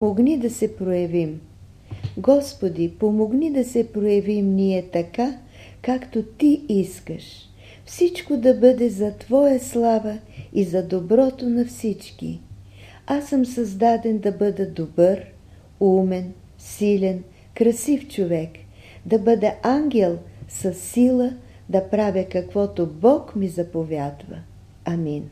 помогни да се проявим. Господи, помогни да се проявим ние така, както Ти искаш. Всичко да бъде за Твоя слава и за доброто на всички. Аз съм създаден да бъда добър, умен, силен, красив човек, да бъда ангел със сила, да правя каквото Бог ми заповядва. Амин.